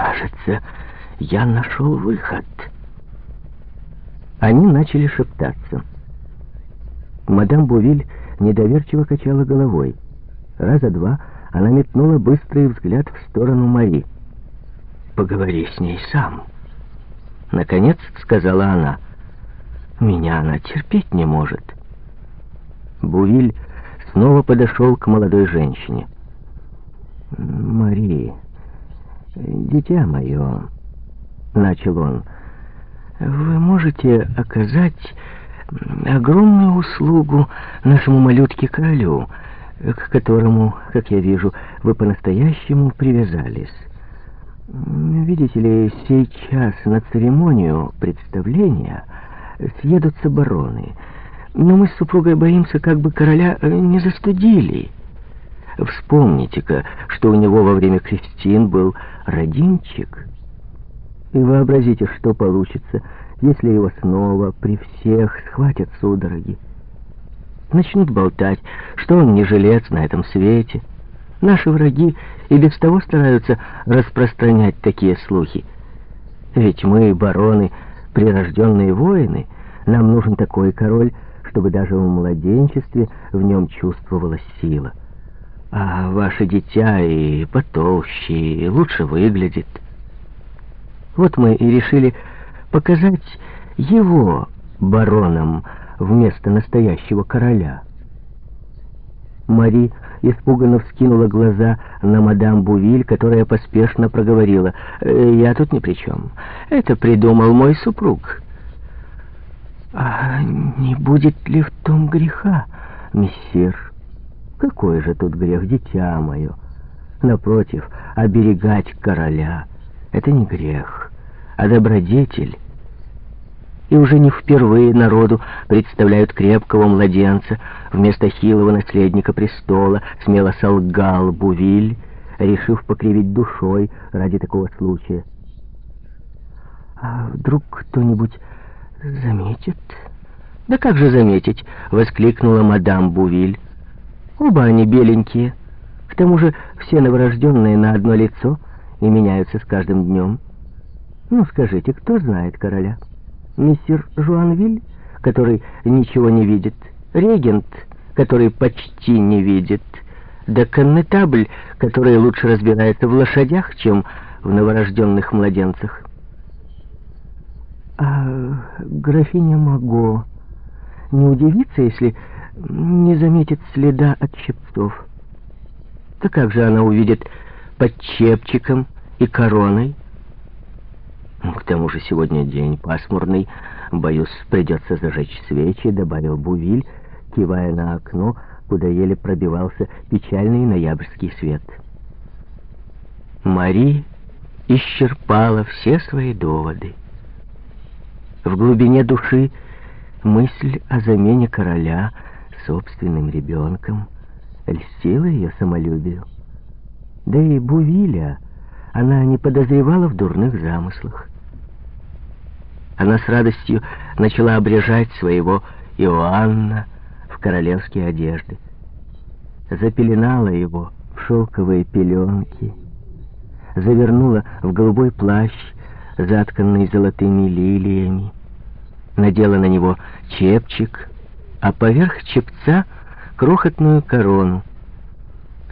Кажется, я нашел выход. Они начали шептаться. Мадам Бувиль недоверчиво качала головой. Раза два она метнула быстрый взгляд в сторону Мари. «Поговори с ней сам», — наконец сказала она. «Меня она терпеть не может». Бувиль снова подошел к молодой женщине. «Мари, дитя мое», — начал он, — «вы можете оказать огромную услугу нашему малютке-королю, к которому, как я вижу, вы по-настоящему привязались. Видите ли, сейчас на церемонию представления съедутся бароны, но мы с супругой боимся, как бы короля не застудили». Вспомните-ка, что у него во время крестин был родинчик. И вообразите, что получится, если его снова при всех схватят судороги. Начнут болтать, что он не жилец на этом свете. Наши враги и без того стараются распространять такие слухи. Ведь мы, бароны, прирожденные воины, нам нужен такой король, чтобы даже в младенчестве в нем чувствовалась сила. А ваше дитя и потолще, и лучше выглядит. Вот мы и решили показать его бароном вместо настоящего короля. Мари испуганно вскинула глаза на мадам Бувиль, которая поспешно проговорила. «Э, «Я тут ни при чем. Это придумал мой супруг». «А не будет ли в том греха, мессир?» Какой же тут грех, дитя мое? Напротив, оберегать короля — это не грех, а добродетель. И уже не впервые народу представляют крепкого младенца вместо хилого наследника престола, смело солгал Бувиль, решив покривить душой ради такого случая. А вдруг кто-нибудь заметит? Да как же заметить? воскликнула мадам Бувиль. Оба они беленькие. К тому же все новорожденные на одно лицо и меняются с каждым днем. Ну, скажите, кто знает короля? Мистер Жуанвиль, который ничего не видит, регент, который почти не видит, да коннетабль, который лучше разбирается в лошадях, чем в новорожденных младенцах. А графиня Маго не удивится, если не заметит следа от щипцов. Да как же она увидит под чепчиком и короной? Ну, к тому же сегодня день пасмурный. Боюсь, придется зажечь свечи, добавил Бувиль, кивая на окно, куда еле пробивался печальный ноябрьский свет. Мари исчерпала все свои доводы. В глубине души мысль о замене короля — собственным ребенком льстила ее самолюбию. Да и Бувиля она не подозревала в дурных замыслах. Она с радостью начала обрежать своего Иоанна в королевские одежды. Запеленала его в шелковые пеленки, завернула в голубой плащ, затканный золотыми лилиями, надела на него чепчик — а поверх чепца крохотную корону.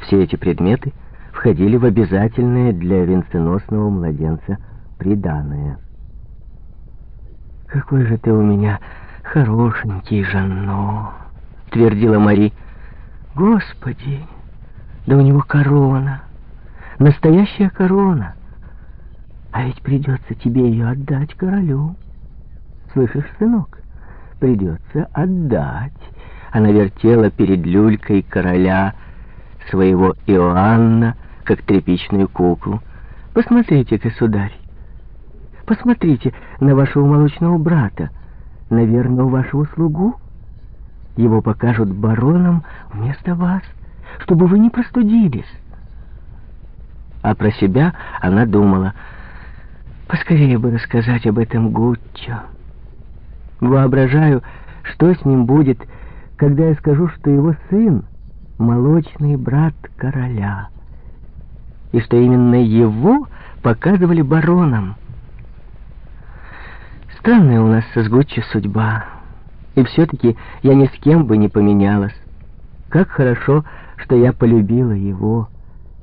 Все эти предметы входили в обязательное для венценосного младенца приданое. «Какой же ты у меня хорошенький, Жанно!» — твердила Мари. «Господи, да у него корона, настоящая корона, а ведь придется тебе ее отдать королю. Слышишь, сынок?» Придется отдать. Она вертела перед люлькой короля своего Иоанна, как тряпичную куклу. Посмотрите, государь, посмотрите на вашего молочного брата, наверное, вашего слугу. Его покажут бароном вместо вас, чтобы вы не простудились. А про себя она думала, поскорее бы рассказать об этом Гуччо. Воображаю, что с ним будет, когда я скажу, что его сын — молочный брат короля, и что именно его показывали баронам. Странная у нас со судьба. И все-таки я ни с кем бы не поменялась. Как хорошо, что я полюбила его.